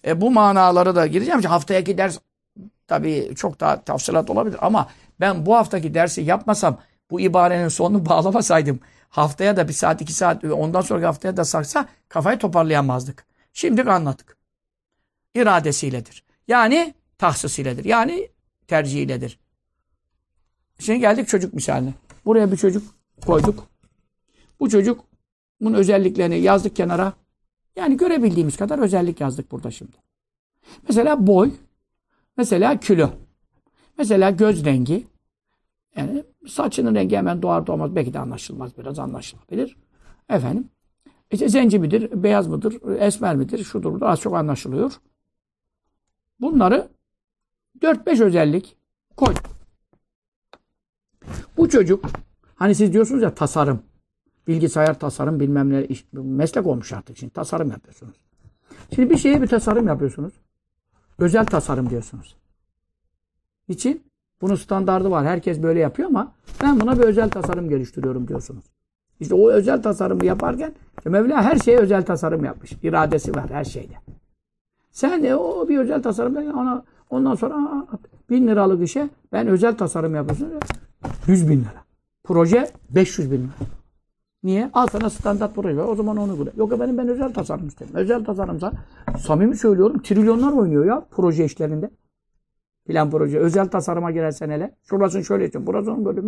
e, bu manaları da gireceğim. Haftaya ders tabii çok daha tafsilat olabilir ama ben bu haftaki dersi yapmasam bu ibarenin sonunu bağlamasaydım haftaya da bir saat iki saat ondan sonra haftaya da saksa kafayı toparlayamazdık. Şimdi anladık. İradesiyledir. Yani tahsisiyledir. Yani tercihiyledir. Şimdi geldik çocuk misaline. Buraya bir çocuk koyduk. Bu çocuk bunun özelliklerini yazdık kenara. Yani görebildiğimiz kadar özellik yazdık burada şimdi. Mesela boy, mesela kilo, mesela göz rengi, yani saçının rengi hemen doğar doğmaz belki de anlaşılmaz biraz anlaşılabilir. Efendim işte zenci midir, beyaz mıdır, esmer midir, şudur budur az çok anlaşılıyor. Bunları 4-5 özellik koy. Bu çocuk hani siz diyorsunuz ya tasarım. Bilgisayar tasarım bilmem ne iş, meslek olmuş artık şimdi tasarım yapıyorsunuz. Şimdi bir şeye bir tasarım yapıyorsunuz. Özel tasarım diyorsunuz. Niçin? Bunun standardı var. Herkes böyle yapıyor ama ben buna bir özel tasarım geliştiriyorum diyorsunuz. İşte o özel tasarımı yaparken Mevla her şeye özel tasarım yapmış. İradesi var her şeyde. Sen de o bir özel tasarım ona ondan sonra bin liralık işe ben özel tasarım yapıyorsun. Yüz bin lira. Proje 500 bin lira. Niye? Al sana standart proje. O zaman onu bul. Yok efendim ben özel tasarım istedim. Özel tasarımsa samimi söylüyorum trilyonlar oynuyor ya proje işlerinde. Plan proje. Özel tasarıma girersen hele. Şurasını şöyle için. Burasını böyle.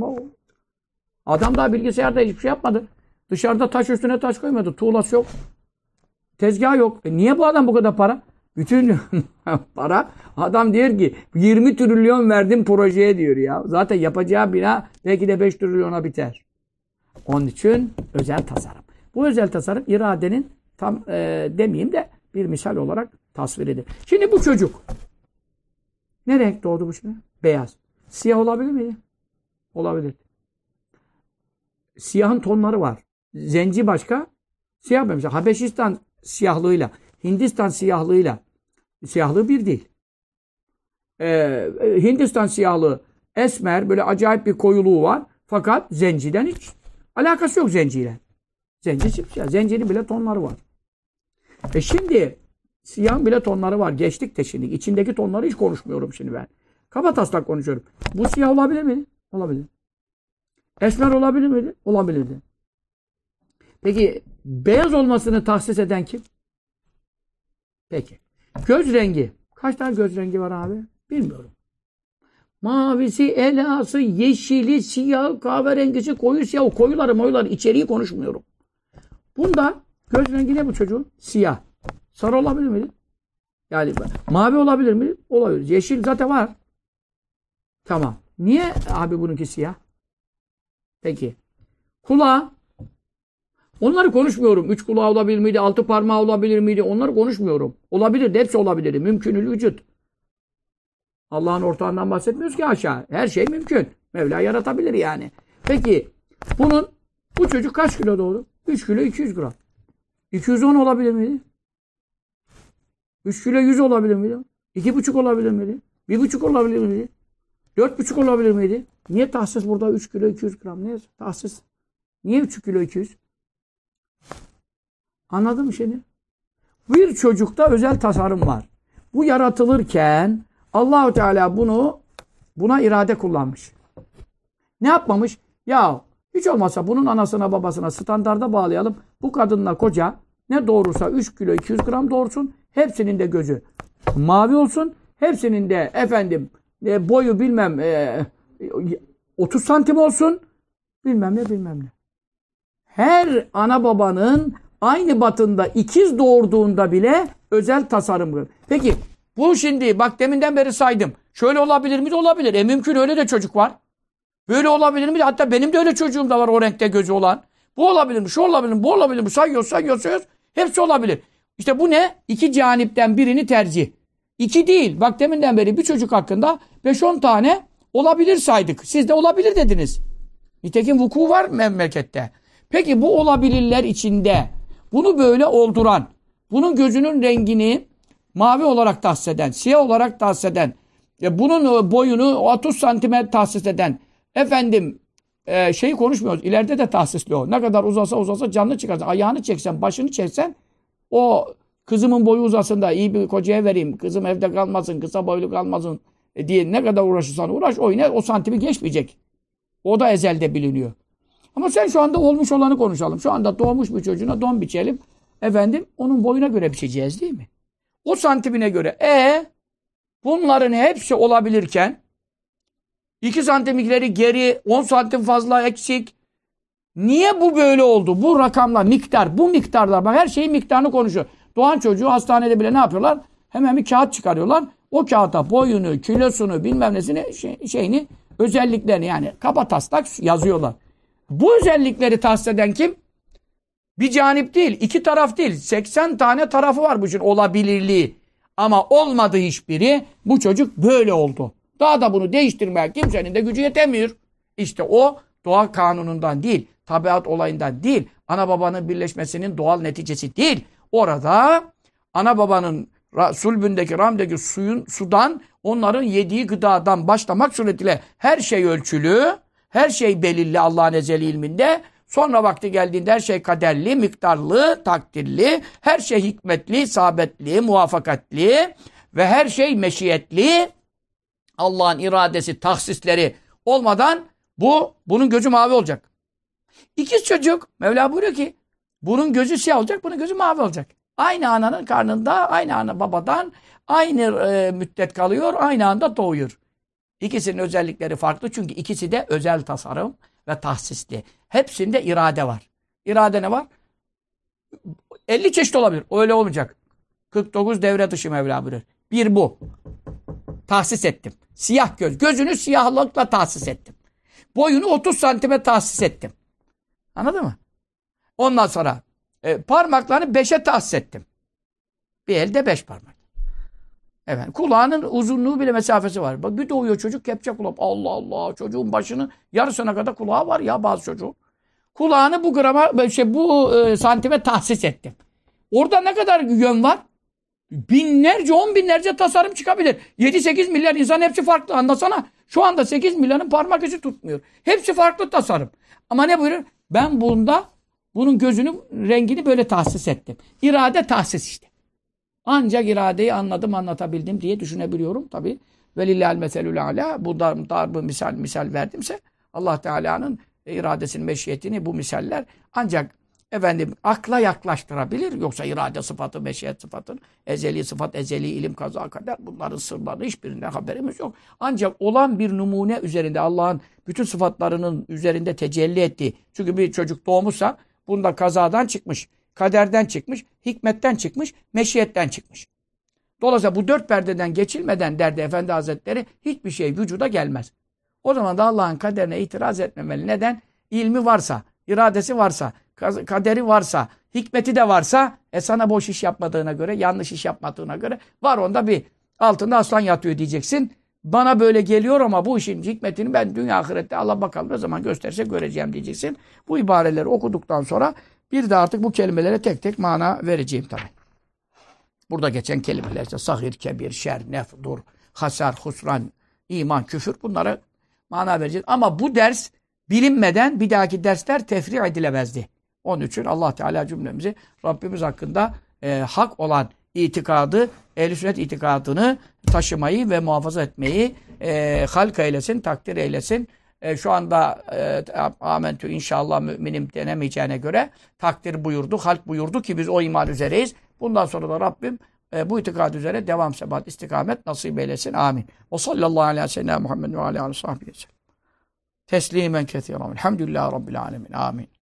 Adam daha bilgisayarda hiçbir şey yapmadı. Dışarıda taş üstüne taş koymadı. Tuğlası yok. Tezgah yok. E niye bu adam bu kadar para? Bütün para adam diyor ki 20 trilyon verdim projeye diyor ya. Zaten yapacağı bina belki de 5 trilyona biter. Onun için özel tasarım. Bu özel tasarım iradenin tam e, demeyeyim de bir misal olarak tasvir edilir. Şimdi bu çocuk ne renk doğdu bu şimdi? Beyaz. Siyah olabilir mi? Olabilir. Siyahın tonları var. Zenci başka. Siyah mesela Habeşistan siyahlığıyla, Hindistan siyahlığıyla siyahlığı bir değil. Ee, Hindistan siyahlığı esmer böyle acayip bir koyuluğu var. Fakat zenciden hiç alakası yok zenciyle. Zenci siyah. Zencinin bile tonları var. E şimdi siyahın bile tonları var. Geçtik de şimdi. İçindeki tonları hiç konuşmuyorum şimdi ben. Kaba taslak konuşuyorum. Bu siyah olabilir mi? Olabilir. Esmer olabilir miydi? Olabilirdi. Peki beyaz olmasını tahsis eden kim? Peki. Göz rengi. Kaç tane göz rengi var abi? Bilmiyorum. Mavisi, elası, yeşili, siyah, kahverengisi, koyu siyah, koyuları, moyuları, içeriği konuşmuyorum. Bunda göz rengi ne bu çocuğun? Siyah. Sarı olabilir mi? Yani mavi olabilir mi? Olabilir. Yeşil zaten var. Tamam. Niye abi bununki siyah? Peki. Kulağı. Onları konuşmuyorum. Üç kulağı olabilir miydi? Altı parmağı olabilir miydi? Onları konuşmuyorum. Olabilir. Hepsi olabilir. Mümkünül vücut. Allah'ın ortağından bahsetmiyoruz ki aşağı. Her şey mümkün. Mevla yaratabilir yani. Peki bunun bu çocuk kaç kilo doğdu? 3 kilo 200 gram. 210 olabilir miydi? 3 kilo 100 olabilir miydi? 2,5 olabilir miydi? 1,5 olabilir miydi? 4,5 olabilir miydi? Niye tahsis burada 3 kilo 200 gram? Niye tahsis? Niye 3 kilo 200? Anladın mı şimdi? Bir çocukta özel tasarım var. Bu yaratılırken Allahu Teala bunu buna irade kullanmış. Ne yapmamış? Ya hiç olmazsa bunun anasına babasına standarda bağlayalım. Bu kadınla koca ne doğurursa 3 kilo 200 gram doğursun. Hepsinin de gözü mavi olsun. Hepsinin de efendim e, boyu bilmem e, 30 santim olsun. Bilmem ne bilmem ne. Her ana babanın aynı batında ikiz doğurduğunda bile özel tasarım. Peki bu şimdi bak deminden beri saydım. Şöyle olabilir mi? Olabilir. E mümkün öyle de çocuk var. Böyle olabilir mi? Hatta benim de öyle çocuğum da var o renkte gözü olan. Bu olabilir mi? Şu olabilir mi? Bu olabilir mi? Sayıyoruz, sayıyoruz, sayıyoruz. Hepsi olabilir. İşte bu ne? İki canipten birini tercih. İki değil. Bak deminden beri bir çocuk hakkında 5-10 tane olabilir saydık. Siz de olabilir dediniz. Nitekim vuku var memlekette. Peki bu olabilirler içinde bunu böyle olduran, bunun gözünün rengini mavi olarak tahsis eden, siyah olarak tahsis eden, e, bunun boyunu 30 santime tahsis eden, efendim e, şeyi konuşmuyoruz. İleride de tahsisli o. Ne kadar uzasa uzasa canlı çıkarsan, ayağını çeksen, başını çeksen o kızımın boyu uzasın da iyi bir kocaya vereyim, kızım evde kalmasın, kısa boylu kalmasın e, diye ne kadar uğraşırsan uğraş o yine o santimi geçmeyecek. O da ezelde biliniyor. Ama sen şu anda olmuş olanı konuşalım. Şu anda doğmuş bir çocuğuna don biçelim. Efendim onun boyuna göre biçeceğiz değil mi? O santimine göre. E bunların hepsi olabilirken 2 santimlikleri geri 10 santim fazla eksik. Niye bu böyle oldu? Bu rakamlar, miktar, bu miktarlar. Bak her şeyin miktarını konuşuyor. Doğan çocuğu hastanede bile ne yapıyorlar? Hemen bir kağıt çıkarıyorlar. O kağıta boyunu, kilosunu, bilmem nesini, şey, şeyini, özelliklerini yani kaba taslak yazıyorlar. Bu özellikleri tahsis eden kim? Bir canip değil, iki taraf değil. 80 tane tarafı var bu için olabilirliği. Ama olmadı hiçbiri. Bu çocuk böyle oldu. Daha da bunu değiştirmeye kimsenin de gücü yetemiyor. İşte o doğa kanunundan değil, tabiat olayından değil, ana babanın birleşmesinin doğal neticesi değil. Orada ana babanın sulbündeki, ramdeki suyun sudan onların yediği gıdadan başlamak suretiyle her şey ölçülü, her şey belirli Allah'ın ezeli ilminde. Sonra vakti geldiğinde her şey kaderli, miktarlı, takdirli, her şey hikmetli, isabetli, muvaffakatli ve her şey meşiyetli. Allah'ın iradesi, tahsisleri olmadan bu bunun gözü mavi olacak. İkiz çocuk Mevla buyuruyor ki bunun gözü siyah olacak, bunun gözü mavi olacak. Aynı ananın karnında, aynı ana babadan aynı e, müddet kalıyor, aynı anda doğuyor. İkisinin özellikleri farklı çünkü ikisi de özel tasarım ve tahsisli. Hepsinde irade var. İrade ne var? 50 çeşit olabilir. Öyle olmayacak. 49 devre dışı Mevla buyuruyor. Bir bu. Tahsis ettim. Siyah göz. Gözünü siyahlıkla tahsis ettim. Boyunu 30 santime tahsis ettim. Anladın mı? Ondan sonra e, parmaklarını 5'e tahsis ettim. Bir elde 5 parmak. Evet. Kulağının uzunluğu bile mesafesi var. Bak bir doğuyor çocuk kepçe kulak. Allah Allah. Çocuğun başını yarısına kadar kulağı var ya bazı çocuğun. Kulağını bu grama şey bu e, santime tahsis ettim. Orada ne kadar yön var? Binlerce, on binlerce tasarım çıkabilir. 7-8 milyar insan hepsi farklı. Anlasana. Şu anda 8 milyonun parmak izi tutmuyor. Hepsi farklı tasarım. Ama ne buyuruyor? Ben bunda bunun gözünü, rengini böyle tahsis ettim. İrade tahsis işte. Ancak iradeyi anladım, anlatabildim diye düşünebiliyorum tabi. Velillahel meselül ala. Bu dar, dar misal misal verdimse Allah Teala'nın iradesinin meşiyetini bu misaller ancak efendim akla yaklaştırabilir. Yoksa irade sıfatı, meşiyet sıfatı, ezeli sıfat, ezeli ilim, kaza, kader bunların sırları hiçbirinden haberimiz yok. Ancak olan bir numune üzerinde Allah'ın bütün sıfatlarının üzerinde tecelli ettiği. Çünkü bir çocuk doğmuşsa bunda kazadan çıkmış, kaderden çıkmış, hikmetten çıkmış, meşiyetten çıkmış. Dolayısıyla bu dört perdeden geçilmeden derdi Efendi Hazretleri hiçbir şey vücuda gelmez. O zaman da Allah'ın kaderine itiraz etmemeli. Neden? İlmi varsa, iradesi varsa, kaderi varsa, hikmeti de varsa e sana boş iş yapmadığına göre, yanlış iş yapmadığına göre var onda bir altında aslan yatıyor diyeceksin. Bana böyle geliyor ama bu işin hikmetini ben dünya ahirette Allah bakalım ne zaman gösterse göreceğim diyeceksin. Bu ibareleri okuduktan sonra bir de artık bu kelimelere tek tek mana vereceğim tabi. Burada geçen kelimeler işte sahir, kebir, şer, nef, dur, hasar, husran, iman, küfür bunlara mana vereceğiz. Ama bu ders bilinmeden bir dahaki dersler tefri edilemezdi. Onun için Allah Teala cümlemizi Rabbimiz hakkında e, hak olan itikadı, ehl sünnet itikadını taşımayı ve muhafaza etmeyi e, halk eylesin, takdir eylesin. E, şu anda e, amentü inşallah müminim denemeyeceğine göre takdir buyurdu, halk buyurdu ki biz o iman üzereyiz. Bundan sonra da Rabbim e, bu itikad üzere devam, sebat, istikamet nasip eylesin. Amin. O sallallahu aleyhi ve sellem Muhammed ve aleyhi ve sellem. Teslimen kethiren. Elhamdülillahi Rabbil alemin. Amin.